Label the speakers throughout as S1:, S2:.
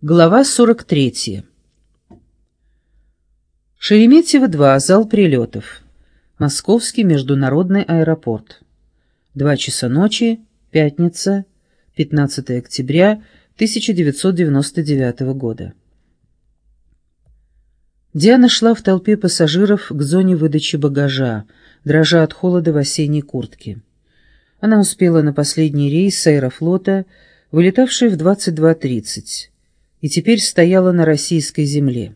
S1: Глава 43. Шереметьево-2, зал прилетов. Московский международный аэропорт. Два часа ночи, пятница, 15 октября 1999 года. Диана шла в толпе пассажиров к зоне выдачи багажа, дрожа от холода в осенней куртке. Она успела на последний рейс аэрофлота, вылетавший в 22.30 и теперь стояла на российской земле.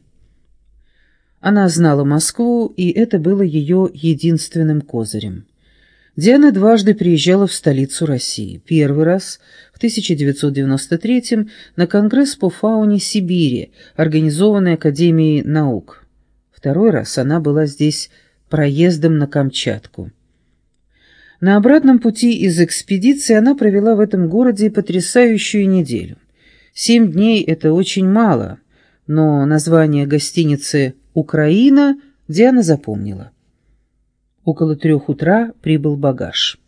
S1: Она знала Москву, и это было ее единственным козырем. Диана дважды приезжала в столицу России. Первый раз в 1993 на Конгресс по фауне Сибири, организованный Академией наук. Второй раз она была здесь проездом на Камчатку. На обратном пути из экспедиции она провела в этом городе потрясающую неделю. Семь дней — это очень мало, но название гостиницы «Украина» Диана запомнила. Около трех утра прибыл багаж.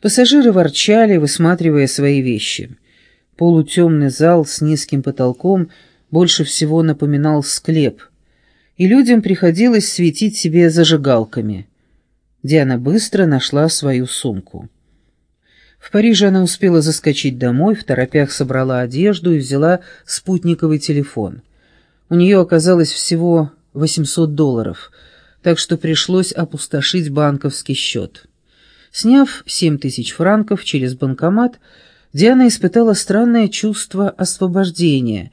S1: Пассажиры ворчали, высматривая свои вещи. Полутемный зал с низким потолком больше всего напоминал склеп, и людям приходилось светить себе зажигалками. Диана быстро нашла свою сумку. В Париже она успела заскочить домой, в торопях собрала одежду и взяла спутниковый телефон. У нее оказалось всего 800 долларов, так что пришлось опустошить банковский счет. Сняв 7 тысяч франков через банкомат, Диана испытала странное чувство освобождения.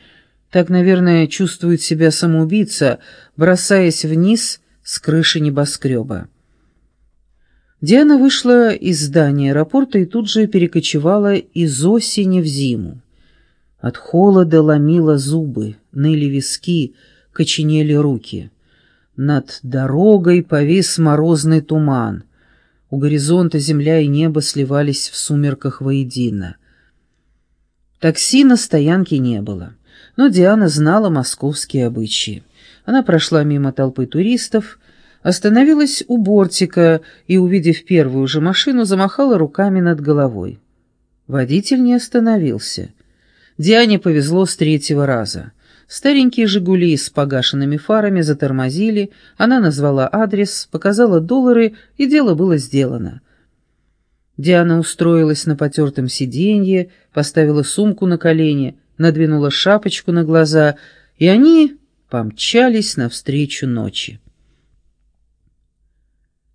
S1: Так, наверное, чувствует себя самоубийца, бросаясь вниз с крыши небоскреба. Диана вышла из здания аэропорта и тут же перекочевала из осени в зиму. От холода ломила зубы, ныли виски, коченели руки. Над дорогой повис морозный туман. У горизонта земля и небо сливались в сумерках воедино. Такси на стоянке не было, но Диана знала московские обычаи. Она прошла мимо толпы туристов, остановилась у бортика и, увидев первую же машину, замахала руками над головой. Водитель не остановился. Диане повезло с третьего раза. Старенькие «Жигули» с погашенными фарами затормозили, она назвала адрес, показала доллары, и дело было сделано. Диана устроилась на потертом сиденье, поставила сумку на колени, надвинула шапочку на глаза, и они помчались навстречу ночи.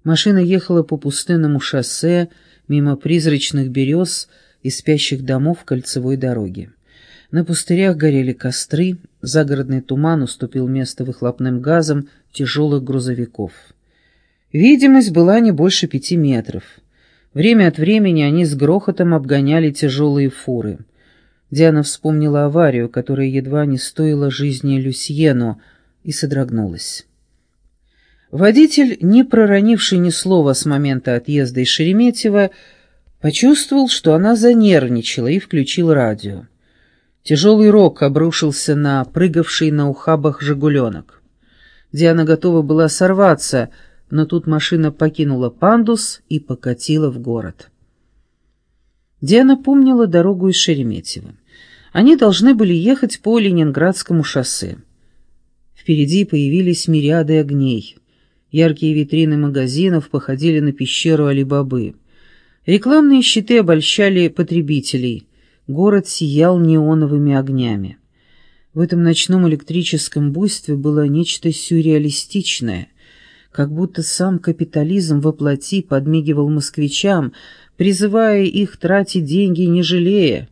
S1: Машина ехала по пустынному шоссе, мимо призрачных берез и спящих домов кольцевой дороги. На пустырях горели костры, загородный туман уступил место выхлопным газам тяжелых грузовиков. Видимость была не больше пяти метров. Время от времени они с грохотом обгоняли тяжелые фуры. Диана вспомнила аварию, которая едва не стоила жизни Люсьену, и содрогнулась. Водитель, не проронивший ни слова с момента отъезда из Шереметьево, почувствовал, что она занервничала и включил радио. Тяжелый рок обрушился на прыгавший на ухабах «Жигуленок». Диана готова была сорваться, но тут машина покинула пандус и покатила в город. Диана помнила дорогу из Шереметьево. Они должны были ехать по Ленинградскому шоссе. Впереди появились мириады огней. Яркие витрины магазинов походили на пещеру Али-Бабы. Рекламные щиты обольщали потребителей. Город сиял неоновыми огнями. В этом ночном электрическом буйстве было нечто сюрреалистичное, как будто сам капитализм воплоти подмигивал москвичам, призывая их тратить деньги не жалея,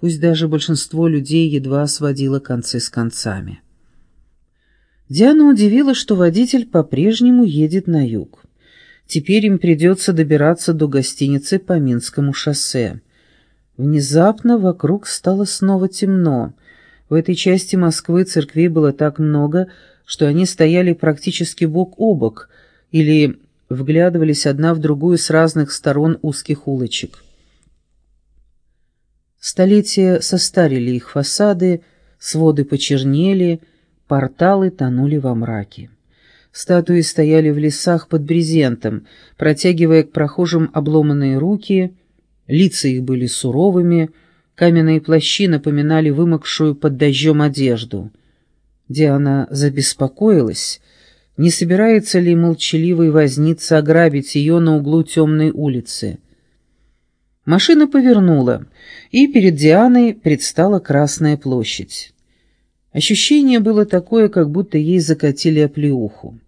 S1: пусть даже большинство людей едва сводило концы с концами. Диана удивила, что водитель по-прежнему едет на юг. Теперь им придется добираться до гостиницы по Минскому шоссе. Внезапно вокруг стало снова темно. В этой части Москвы церквей было так много, что они стояли практически бок о бок или вглядывались одна в другую с разных сторон узких улочек. Столетия состарили их фасады, своды почернели — Порталы тонули во мраке. Статуи стояли в лесах под брезентом, протягивая к прохожим обломанные руки, лица их были суровыми, Каменные плащи напоминали вымокшую под дождем одежду. Диана забеспокоилась, не собирается ли молчаливый возница ограбить ее на углу темной улицы. Машина повернула, и перед Дианой предстала Красная площадь. Ощущение было такое, как будто ей закатили оплеуху.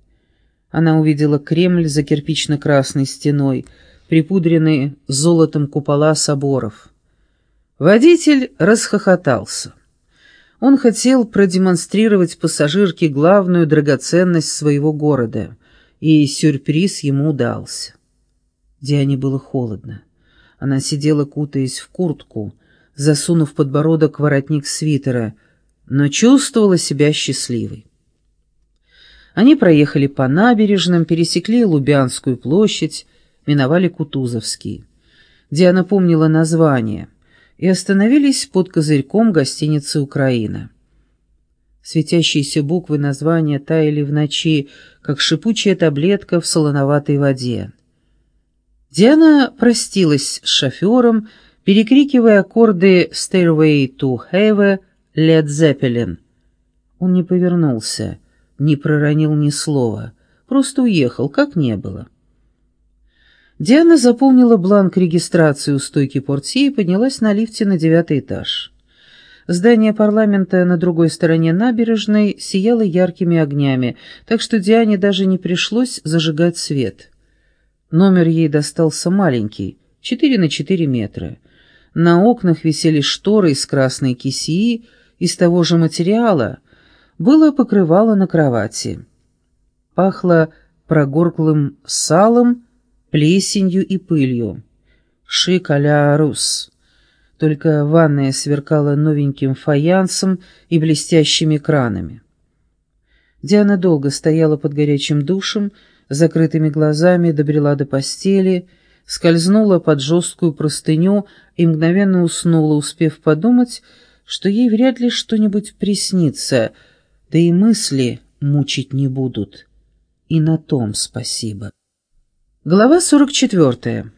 S1: Она увидела Кремль за кирпично-красной стеной, припудренные золотом купола соборов. Водитель расхохотался. Он хотел продемонстрировать пассажирке главную драгоценность своего города, и сюрприз ему удался. Диане было холодно. Она сидела, кутаясь в куртку, засунув подбородок в воротник свитера, но чувствовала себя счастливой. Они проехали по набережным, пересекли Лубянскую площадь, миновали Кутузовский. Диана помнила название и остановились под козырьком гостиницы «Украина». Светящиеся буквы названия таяли в ночи, как шипучая таблетка в солоноватой воде. Диана простилась с шофером, перекрикивая аккорды «Stairway to Heaven» Led Zeppelin. Он не повернулся, не проронил ни слова, просто уехал, как не было. Диана заполнила бланк регистрации у стойки портье и поднялась на лифте на девятый этаж. Здание парламента на другой стороне набережной сияло яркими огнями, так что Диане даже не пришлось зажигать свет. Номер ей достался маленький, 4 на 4 метра. На окнах висели шторы из красной кисии, из того же материала. Было покрывало на кровати. Пахло прогорклым салом, плесенью и пылью. Шик а рус. Только ванная сверкала новеньким фаянсом и блестящими кранами. Диана долго стояла под горячим душем, закрытыми глазами добрела до постели, скользнула под жесткую простыню и мгновенно уснула, успев подумать, что ей вряд ли что-нибудь приснится, да и мысли мучить не будут. И на том спасибо. Глава 44.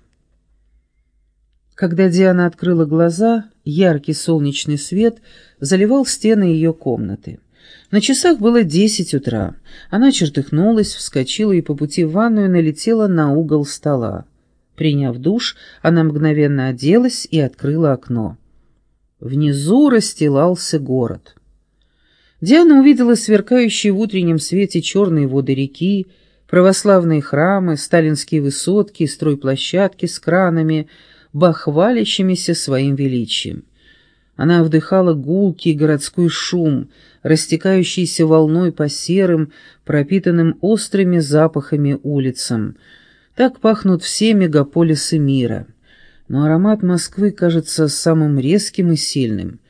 S1: Когда Диана открыла глаза, яркий солнечный свет заливал стены ее комнаты. На часах было десять утра. Она чертыхнулась, вскочила и по пути в ванную налетела на угол стола. Приняв душ, она мгновенно оделась и открыла окно. Внизу расстилался город. Диана увидела сверкающие в утреннем свете черные воды реки, православные храмы, сталинские высотки, стройплощадки с кранами, бахвалящимися своим величием. Она вдыхала гулкий городской шум, растекающийся волной по серым, пропитанным острыми запахами улицам. Так пахнут все мегаполисы мира. Но аромат Москвы кажется самым резким и сильным.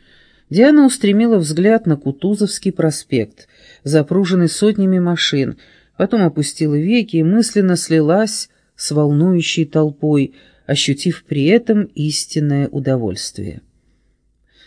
S1: Диана устремила взгляд на Кутузовский проспект, запруженный сотнями машин, потом опустила веки и мысленно слилась с волнующей толпой, ощутив при этом истинное удовольствие.